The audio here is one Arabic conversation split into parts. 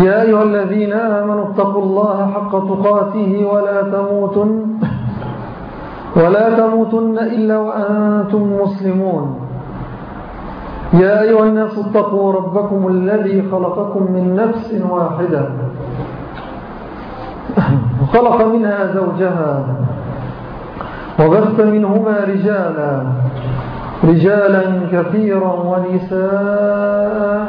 يا أيها الذين آمنوا اتقوا الله حق تقاته ولا تموتن ولا تموتن إلا وأنتم مسلمون. يا أيها الناس اتقوا ربكم الذي خلقكم من نفس واحدة. وخلق منها زوجها وبث منهما رجالا. رجالا كثيرا ونساء.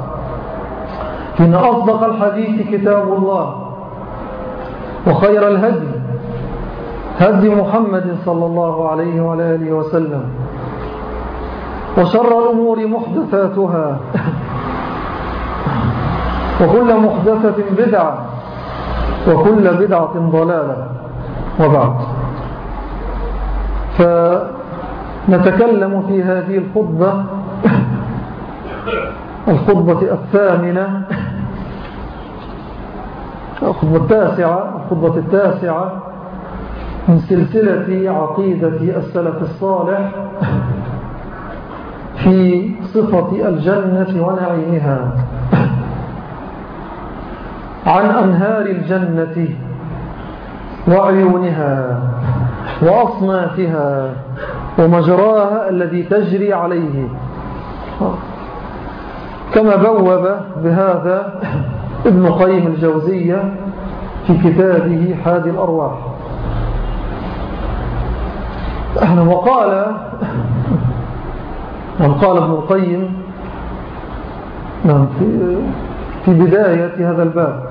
إن أصدق الحديث كتاب الله وخير الهدي هدي محمد صلى الله عليه وعلى آله وسلم وشر الأمور محدثاتها وكل محدثة بدعة وكل بدعة ضلالة وبعد. فنتكلم في هذه الخطبة الخطبة الثامنة الخطبة التاسعة الخطبة التاسعة من سلسلة عقيدة السلف الصالح في صفة الجنة ونعيمها. عن أنهار الجنة وعيونها وأصنافها ومجراها الذي تجري عليه. كما بوب بهذا ابن قيم الجوزية في كتابه حادي الأرواح. وقال قال ابن القيم في بداية هذا الباب.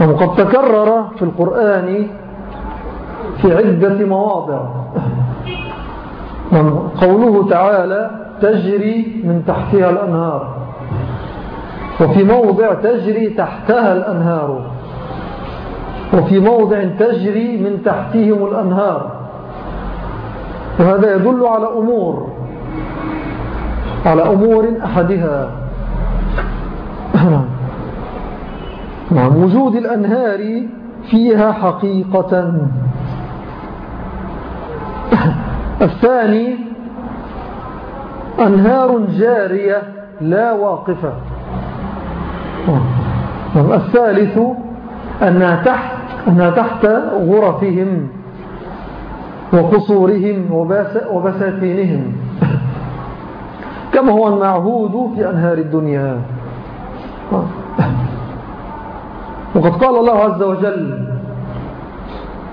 وقد تكرر في القرآن في عدة مواضع. قوله تعالى تجري من تحتها الأنهار. وفي موضع تجري تحتها الأنهار. وفي موضع تجري من تحتهم الأنهار. وهذا يدل على أمور على أمور أحدها. نعم وجود الأنهار فيها حقيقة. الثاني أنهار جارية لا واقفة. الثالث أنها تحت, أنها تحت غرفهم وقصورهم وبساتينهم. كما هو المعهود في أنهار الدنيا. وقد قال الله عز وجل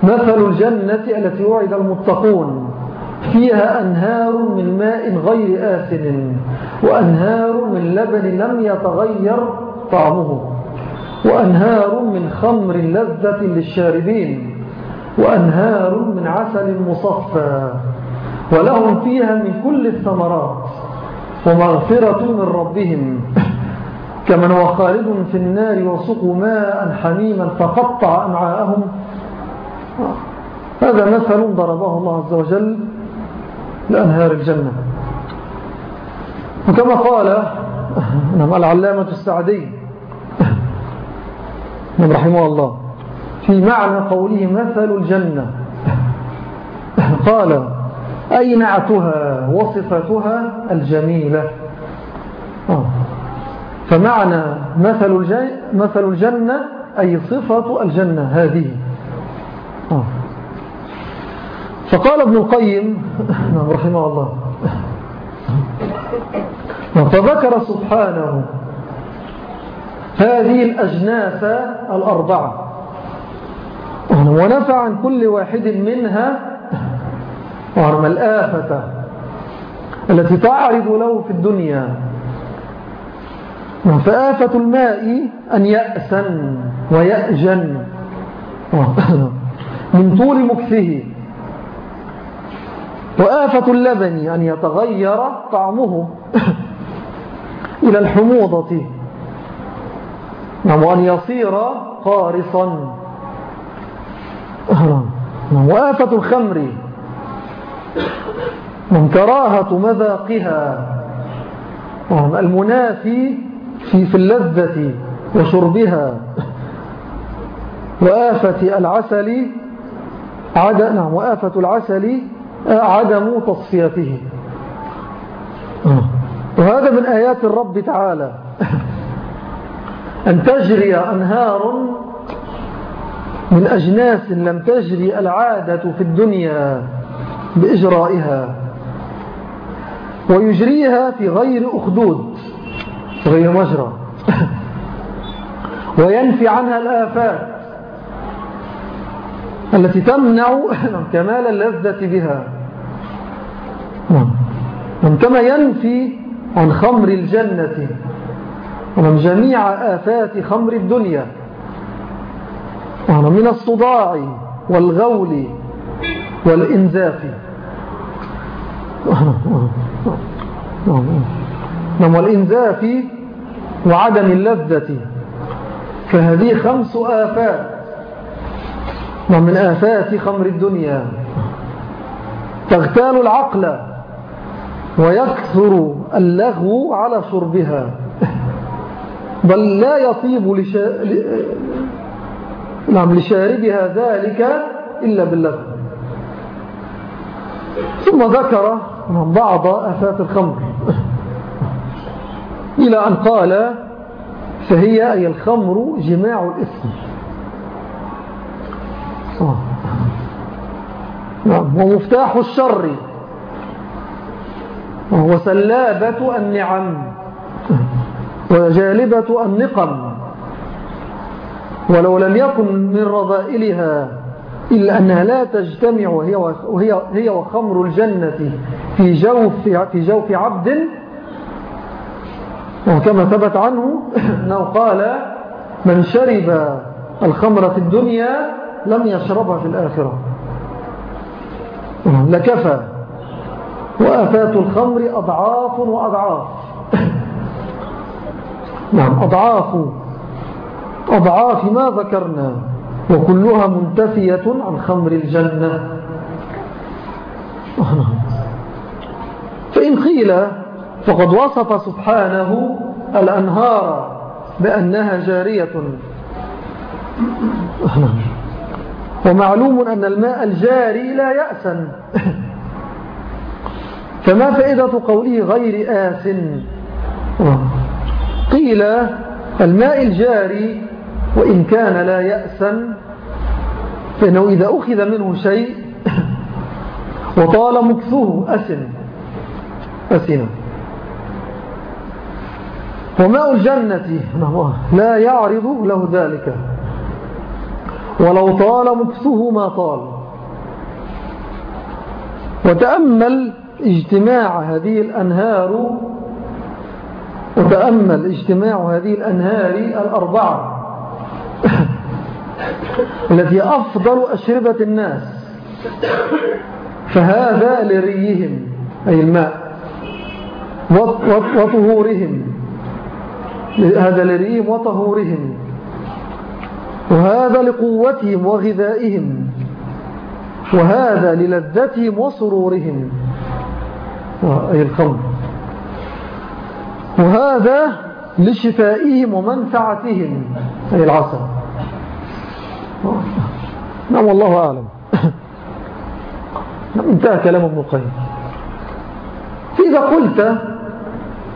مثل الجنة التي وعد المتقون فيها أنهار من ماء غير آسن وأنهار من لبن لم يتغير طعمه. وأنهار من خمر لذة للشاربين وأنهار من عسل مصفى ولهم فيها من كل الثمرات ومغفرة من ربهم. كمن هو خالد في النار وسقوا ماء حميما فقطع أمعاءهم. هذا مثل ضربه الله عز وجل لأنهار الجنة. وكما قال نعم العلامة السعدي رحمه الله. في معنى قوله مثل الجنة. قال أي نعتها وصفتها الجميلة؟ فمعنى مثل, مثل الجنة أي صفة الجنة هذه. فقال ابن القيم رحمه الله. فذكر سبحانه هذه الأجناس الأربعة. ونفع عن كل واحد منها وعرم الآفة التي تعرض له في الدنيا. فآفة الماء أن يأسن ويأجن. من طول مكثه. وآفة اللبن أن يتغير طعمه إلى الحموضة. نعم، وأن يصير قارصا. نعم، وآفة الخمر. من كراهة مذاقها. نعم، المنافي في, في اللذة وشربها. وآفة العسل عد... نعم وآفة العسل عدم تصفيته. وهذا من آيات الرب تعالى. أن تجري أنهار من أجناس لم تجري العادة في الدنيا بإجرائها ويجريها في غير أخدود غير مجرى وينفي عنها الآفات التي تمنع كمال اللذة بها. نعم. كما ينفي عن خمر الجنة. ومن جميع آفات خمر الدنيا. من الصداع والغول والإنزاف. نعم والإنزاف وعدم اللذة. فهذه خمس آفات. ومن آفات خمر الدنيا. تغتال العقل ويكثر اللغو على شربها. بل لا يطيب لشا... نعم لشاربها ذلك إلا باللغو ثم ذكر بعض آفات الخمر. إلى أن قال فهي أي الخمر جماع الإثم. نعم ومفتاح الشر. وسلابة النعم. وجالبة النقم ولو لم يكن من رذائلها إلا أنها لا تجتمع وهي, هي وخمر الجنة في جوف, في جوف عبد. وكما ثبت عنه أنه قال من شرب الخمر في الدنيا لم يشربها في الآخرة. لكفى. وآفات الخمر أضعاف وأضعاف. نعم. أضعاف أضعاف ما ذكرنا وكلها منتفية عن خمر الجنة. فإن قيل فقد وصف سبحانه الأنهار بأنها جارية. ومعلوم أن الماء الجاري لا يأسن فما فائدة قوله غير آس؟ قيل الماء الجاري وإن كان لا يأسن فإنه إذا أخذ منه شيء وطال مكثه أسن. أسن. وماء الجنة لا يعرض له ذلك. ولو طال مكثه ما طال. وتأمل اجتماع هذه الأنهار وتأمل اجتماع هذه الأنهار الأربعة التي أفضل أشربة الناس. فهذا لريهم أي الماء وطهورهم. هذا لريهم وطهورهم. وهذا لقوتهم وغذائهم. وهذا للذتهم وسرورهم. أي الخمر. وهذا لشفائهم ومنفعتهم أي العسل نعم والله أعلم. انتهى كلام ابن القيم. فإذا قلت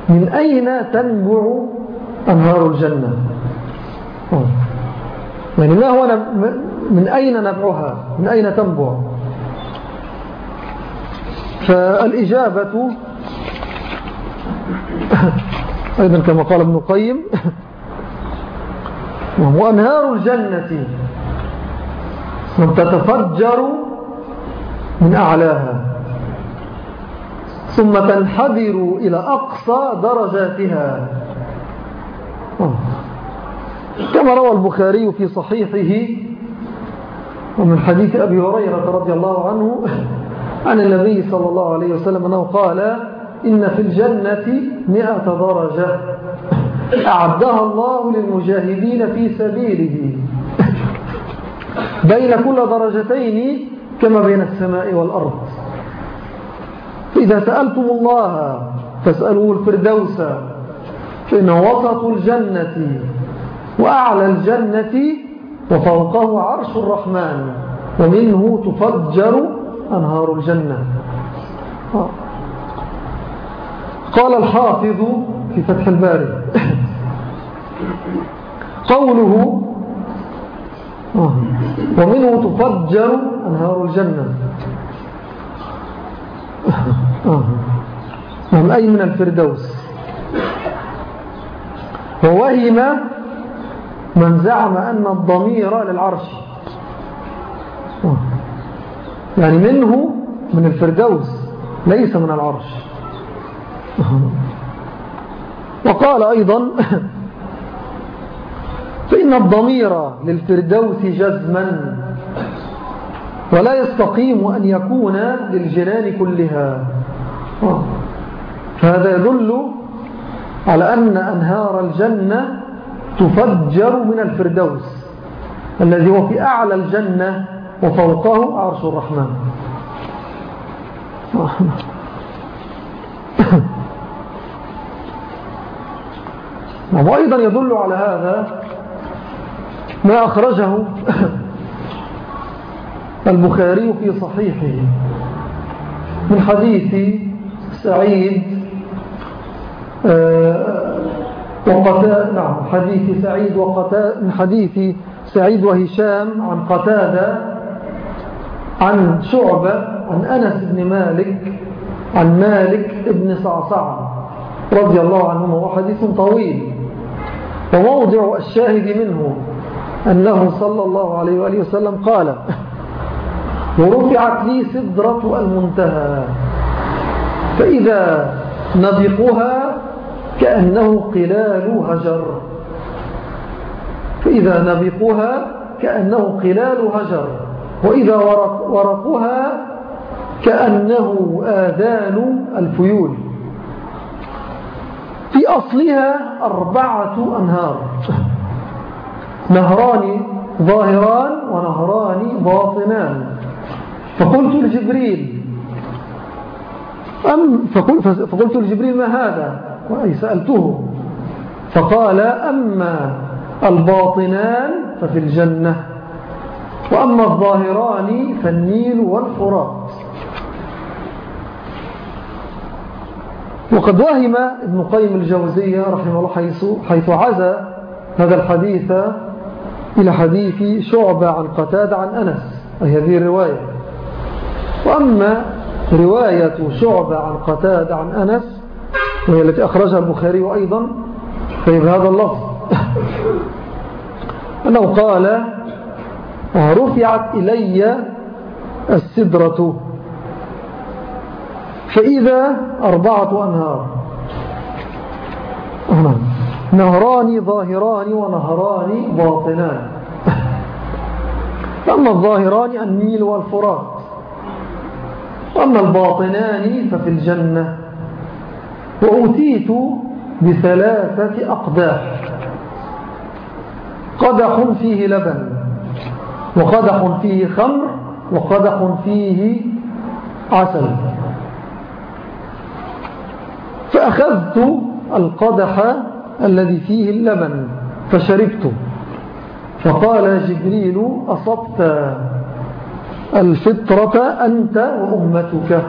من أين تنبع أنهار الجنة؟ يعني ما هو من أين نبعها؟ من أين تنبع؟ فالإجابة أيضا كما قال ابن القيم وأنهار الجنة. تتفجر من أعلاها. ثم تنحدر إلى أقصى درجاتها. كما روى البخاري في صحيحه ومن حديث أبي هريرة رضي الله عنه عن النبي صلى الله عليه وسلم أنه قال إن في الجنة مئة درجة. أعدها الله للمجاهدين في سبيله. بين كل درجتين كما بين السماء والأرض. فإذا سألتم الله فاسألوا الفردوس. فإنه وسط الجنة وأعلى الجنة وفوقه عرش الرحمن. ومنه تفجر أنهار الجنة. قال الحافظ في فتح الباري. قوله ومنه تفجر أنهار الجنة. أي من الفردوس؟ ووهم من زعم أن الضمير للعرش. يعني منه من الفردوس ليس من العرش. وقال أيضا فإن الضمير للفردوس جزما ولا يستقيم أن يكون للجنان كلها. فهذا يدل على أن أنهار الجنة تفجر من الفردوس الذي هو في أعلى الجنة وفوقه عرش الرحمن. وأيضا يدل على هذا ما أخرجه البخاري في صحيحه من حديث سعيد آه، وقتاد نعم حديث سعيد وقتاد من حديث سعيد وهشام عن قتادة عن شعبة عن أنس بن مالك عن مالك بن صعصع رضي الله عنهما وحديث طويل. وموضع الشاهد منه أنه صلى الله عليه وآله وسلم قال ورفعت لي سدرة المنتهى فإذا نبقها كأنه قلال هجر. فإذا نبقها كأنه قلال هجر وإذا ورقها كأنه آذان الفيول. في أصلها أربعة أنهار. نهران ظاهران ونهران باطنان. فقلت لجبريل أم فقلت لجبريل ما هذا؟ أي سألته. فقال أما الباطنان ففي الجنة وأما الظاهران فالنيل والفرات. وقد وهم ابن قيم الجوزية رحمه الله حيث, حيث عزى هذا الحديث إلى حديث شعبة عن قتاد عن أنس أي هذه الرواية. وأما رواية شعبة عن قتاد عن أنس وهي التي أخرجها البخاري أيضا فهي بهذا اللفظ. أنه قال رفعت إلي السدرة. فإذا أربعة أنهار. نهران ظاهران ونهران باطنان. أما الظاهران النيل والفرات. وأما الباطنان ففي الجنة. وأتيت بثلاثة أقداح. قدح فيه لبن وقدح فيه خمر وقدح فيه عسل. فأخذت القدح الذي فيه اللبن فشربته فقال جبريل أصبت الفطرة أنت وأمتك.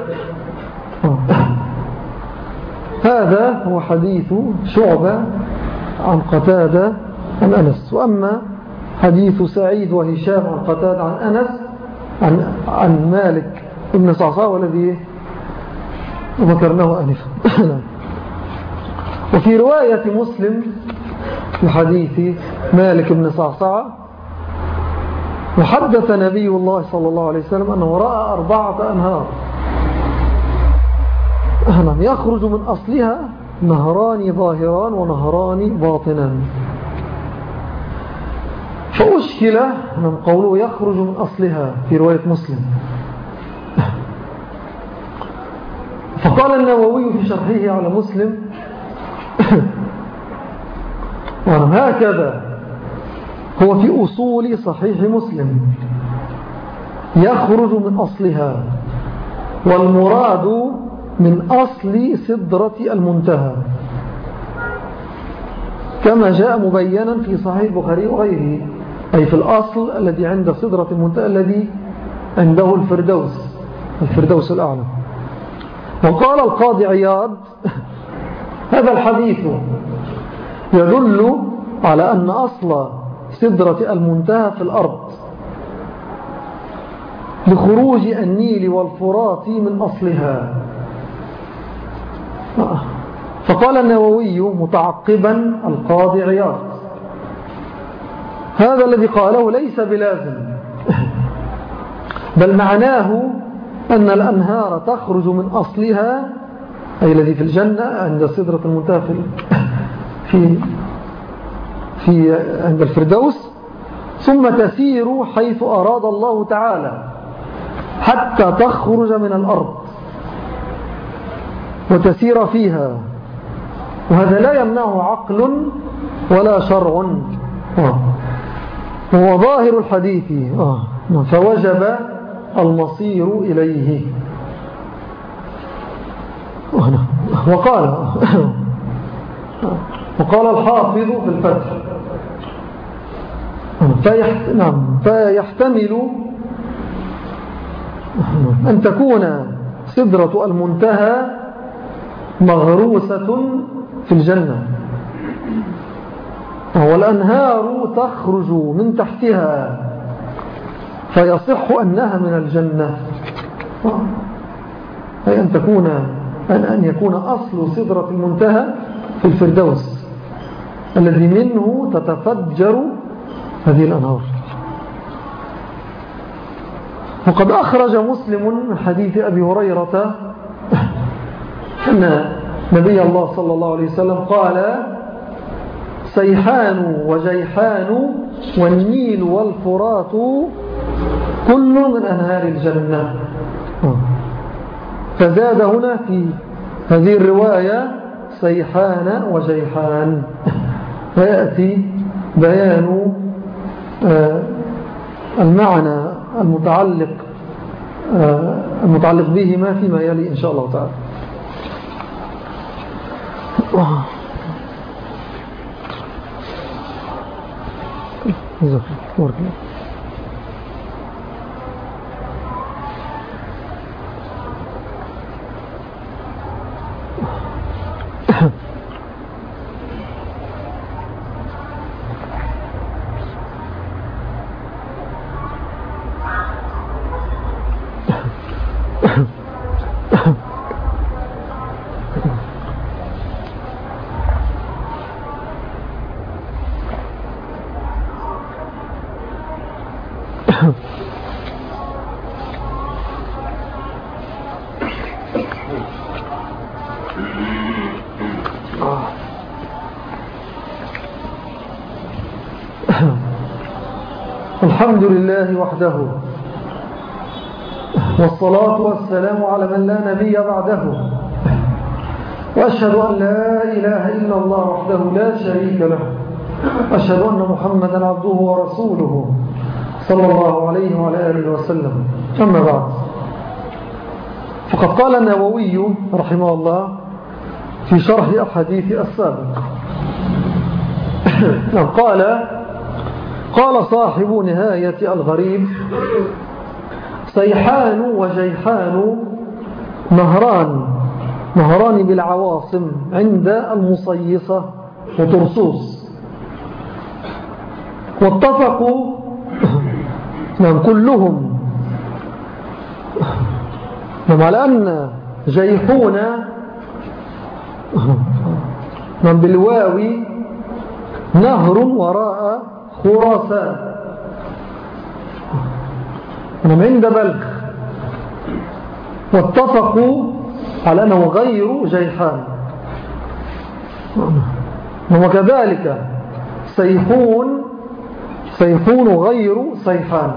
هذا هو حديث شعبة عن قتادة عن أنس. وأما حديث سعيد وهشام عن قتادة عن أنس عن, عن مالك ابن صعصاء والذي ذكرناه أنفا. وفي رواية مسلم في حديث مالك بن صعصعة وحدث نبي الله صلى الله عليه وسلم أنه رأى أربعة أنهار. نعم يخرج من أصلها نهران ظاهران ونهران باطنان. فأشكل من قوله يخرج من أصلها في رواية مسلم. فقال النووي في شرحه على مسلم هكذا؟ هو في أصول صحيح مسلم يخرج من أصلها والمراد من أصل سدرة المنتهى. كما جاء مبينا في صحيح البخاري وغيره أي في الأصل الذي عند سدرة المنتهى الذي عنده الفردوس الفردوس الأعلى. وقال القاضي عياض هذا الحديث يدل على أن أصل سدرة المنتهى في الأرض لخروج النيل والفرات من أصلها. فقال النووي متعقبا القاضي عياض هذا الذي قاله ليس بلازم بل معناه أن الأنهار تخرج من أصلها أي الذي في الجنة عند صدرة المنتهى في, في, عند الفردوس. ثم تسير حيث أراد الله تعالى حتى تخرج من الأرض وتسير فيها. وهذا لا يمنعه عقل ولا شرع. وهو ظاهر الحديث. فوجب المصير إليه. وقال. وقال الحافظ في الفتح. فيحت... نعم. فيحتمل أن تكون سدرة المنتهى مغروسة في الجنة. والأنهار تخرج من تحتها. فيصح أنها من الجنة. أي أن تكون أن, أن يكون أصل صدرة المنتهى في الفردوس الذي منه تتفجر هذه الأنهار. وقد أخرج مسلم من حديث أبي هريرة أن نبي الله صلى الله عليه وسلم قال سيحان وجيحان والنيل والفرات كل من أنهار الجنة. فزاد هنا في هذه الرواية سيحان وجيحان فيأتي بيان آه، المعنى المتعلق آه، المتعلق بهما فيما يلي إن شاء الله تعالى. جزاك الله الحمد لله وحده والصلاة والسلام على من لا نبي بعده. وأشهد أن لا إله إلا الله وحده لا شريك له. أشهد أن محمدا عبده ورسوله صلى الله عليه وعلى آله وسلم. أما بعد فقد قال النووي رحمه الله في شرح الحديث السابق. قال قال صاحب نهاية الغريب سيحان وجيحان نهران نهران بالعواصم عند المصيصة وترسوس واتفقوا نعم كلهم. نعم على أن جيحون من بالواو نهر وراء خراسان من عند بلخ. واتفقوا على أنه غير جيحان. وكذلك سيحون سيحون غير صيحان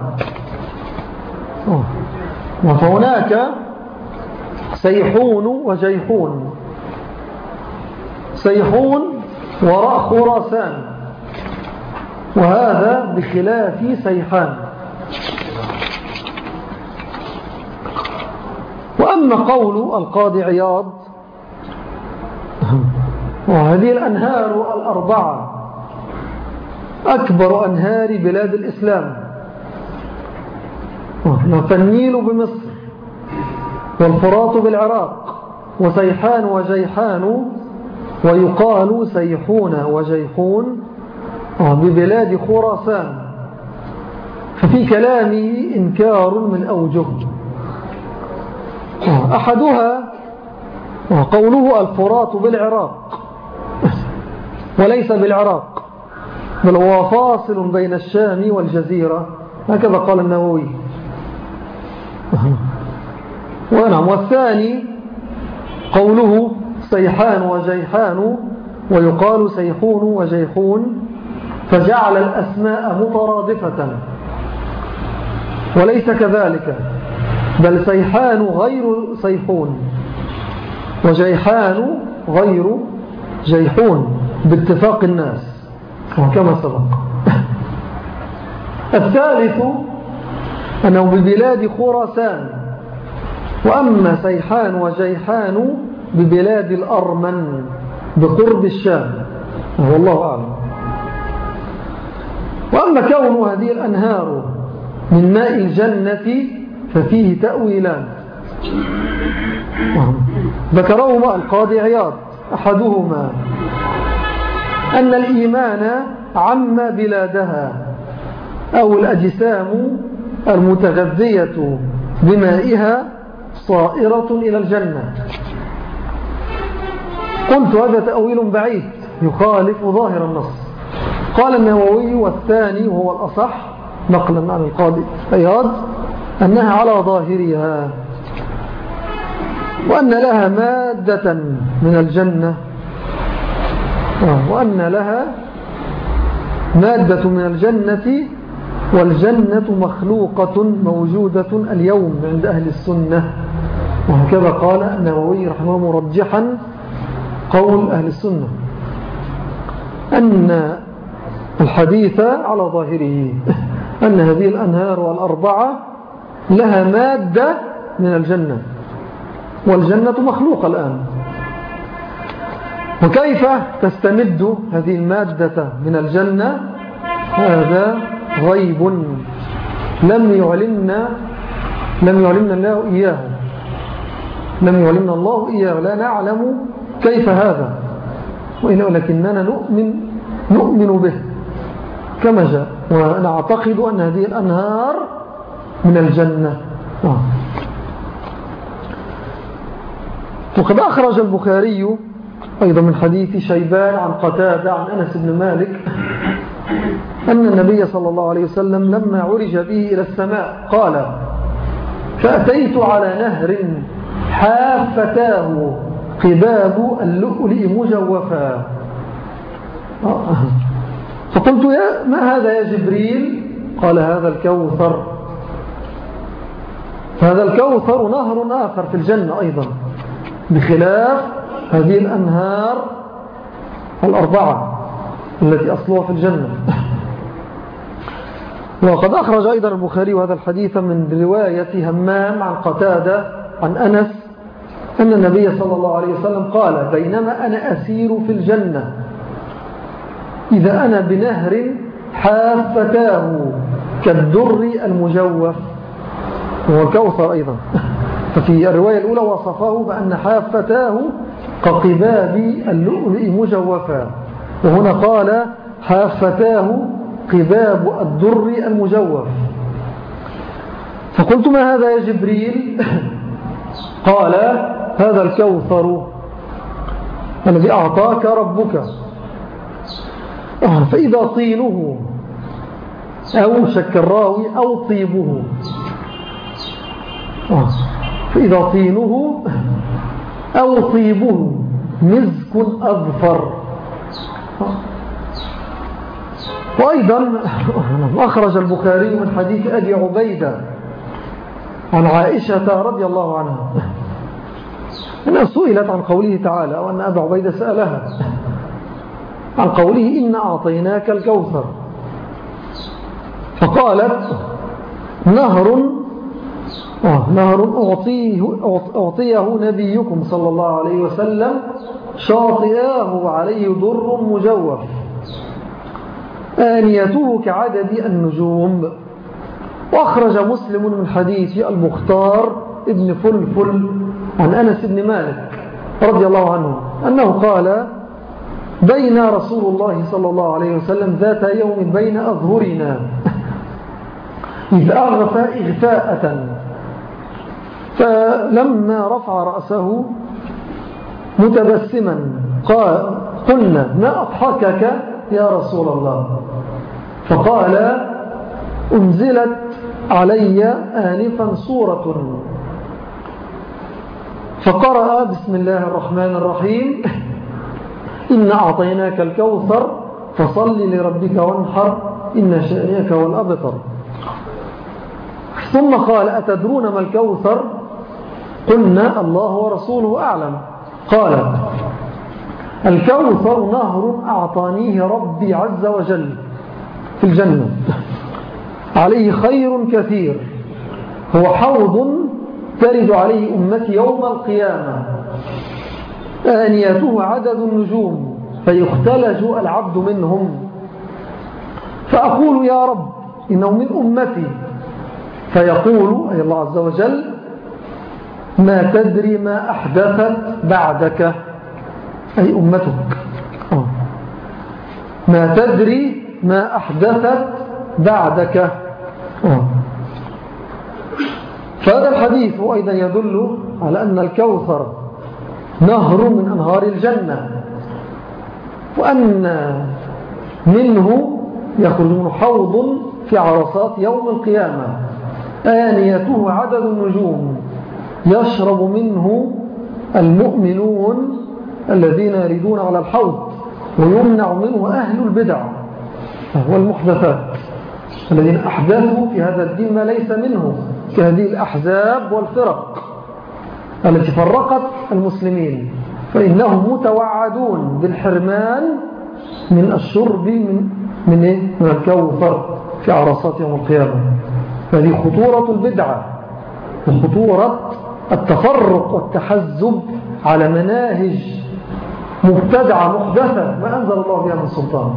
وهناك سيحون وجيحون. سيحون وراء خراسان. وهذا بخلاف سيحان. وأما قول القاضي عياض وهذه الأنهار الأربعة أكبر أنهار بلاد الإسلام. فالنيل بمصر والفرات بالعراق وسيحان وجيحان ويقال سيحون وجيحون. ببلاد خراسان. ففي كلامه إنكار من أوجه. أحدها قوله الفرات بالعراق. وليس بالعراق بل هو فاصل بين الشام والجزيرة. هكذا قال النووي. ونعم. والثاني قوله سيحان وجيحان ويقال سيحون وجيحون. فجعل الأسماء مترادفة. وليس كذلك بل سيحان غير سيحون. وجيحان غير جيحون باتفاق الناس وكما سبق. الثالث أنه ببلاد خراسان. وأما سيحان وجيحان ببلاد الأرمن بقرب الشام والله أعلم. وأما كون هذه الأنهار من ماء الجنة ففيه تأويلان. ذكرهما القاضي عياض أحدهما أن الإيمان عم بلادها أو الأجسام المتغذية بمائها صائرة إلى الجنة. قلت هذا تأويل بعيد يخالف ظاهر النص. قال النووي والثاني وهو الأصح نقلا عن القاضي أياد أنها على ظاهرها وأن لها مادة من الجنة. وأن لها مادة من الجنة والجنة مخلوقة موجودة اليوم عند أهل السنة. وهكذا قال النووي رحمه مرجحا قول أهل السنة أن الحديث على ظاهره. أن هذه الأنهار الأربعة لها مادة من الجنة. والجنة مخلوقة الآن. وكيف تستمد هذه المادة من الجنة؟ هذا غيب لم يعلمنا لم يعلمنا الله إياه. لم يعلمنا الله إياه. لا نعلم كيف هذا. ولكننا نؤمن نؤمن به. كما جاء ونعتقد أن هذه الأنهار من الجنة. آه. وقد أخرج البخاري أيضا من حديث شيبان عن قتادة عن أنس بن مالك أن النبي صلى الله عليه وسلم لما عرج به إلى السماء قال فأتيت على نهر حافتاه قباب اللؤلؤ مجوفا. فقلت يا ما هذا يا جبريل؟ قال هذا الكوثر. هذا الكوثر نهر آخر في الجنة أيضا بخلاف هذه الأنهار الأربعة التي أصلها في الجنة. وقد أخرج أيضا البخاري هذا الحديث من رواية همام عن قتادة عن أنس أن النبي صلى الله عليه وسلم قال بينما أنا أسير في الجنة. إذا أنا بنهر حافتاه كالدر المجوف. وهو الكوثر أيضا. ففي الرواية الأولى وصفه بأن حافتاه كقباب اللؤلؤ مجوفا. وهنا قال حافتاه قباب الدر المجوف. فقلت ما هذا يا جبريل؟ قال هذا الكوثر الذي أعطاك ربك. فإذا طينه أو شك الراوي أو طيبه. فإذا طينه أو طيبه مزك أظفر. وأيضا أخرج البخاري من حديث أبي عبيدة عن عائشة رضي الله عنها. أنها سئلت عن قوله تعالى وأن أبا عبيدة سألها. عن قوله إن أعطيناك الكوثر. فقالت نهر آه نهر أعطيه, أعطيه نبيكم صلى الله عليه وسلم شاطئاه عليه ضر مجوف آنيته كعدد النجوم. وأخرج مسلم من حديث المختار ابن فلفل عن أنس بن مالك رضي الله عنه أنه قال بين رسول الله صلى الله عليه وسلم ذات يوم بين أظهرنا. إذ أغفى إغفاءة فلما رفع رأسه متبسما قال قلنا ما أضحكك يا رسول الله؟ فقال أنزلت علي آنفا صورة. فقرأ بسم الله الرحمن الرحيم. إن أعطيناك الكوثر فصل لربك وانحر إن شأنيك والأبطر ثم قال أتدرون ما الكوثر؟ قلنا الله ورسوله أعلم. قال الكوثر نهر أعطانيه ربي عز وجل في الجنة. عليه خير كثير. هو حوض ترد عليه أمتي يوم القيامة. آنيته عدد النجوم فيختلج العبد منهم. فأقول يا رب إنه من أمتي. فيقول أي الله عز وجل ما تدري ما أحدثت بعدك. أي أمتك. آه. ما تدري ما أحدثت بعدك. آه. فهذا الحديث أيضا يدل على أن الكوثر نهر من أنهار الجنة. وأن منه يخرج من حوض في عرصات يوم القيامة. آنيته عدد النجوم. يشرب منه المؤمنون الذين يريدون على الحوض. ويمنع منه أهل البدع. والمحدثات الذين أحدثوا في هذا الدين ما ليس منه كهذه الأحزاب والفرق. التي فرقت المسلمين فإنهم متوعدون بالحرمان من الشرب من, من, إيه؟ من الكوثر في عرصات يوم القيامة. هذه خطورة البدعة وخطورة التفرق والتحزب على مناهج مبتدعة محدثة. ما أنزل الله بها من سلطان.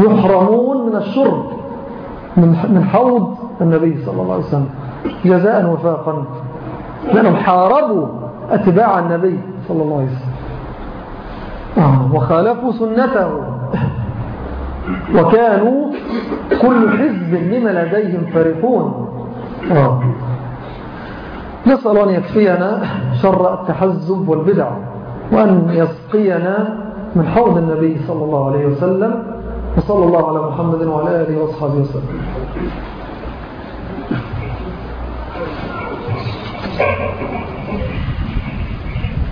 يحرمون من الشرب من حوض النبي صلى الله عليه وسلم جزاء وفاقا. لأنهم حاربوا أتباع النبي صلى الله عليه وسلم. آه، وخالفوا سنته. وكانوا كل حزب لما لديهم آه. نسأل أن يكفينا شر التحزب والبدع وأن يسقينا من حوض النبي صلى الله عليه وسلم وصلى الله على محمد وعلى آله وصحبه وسلم.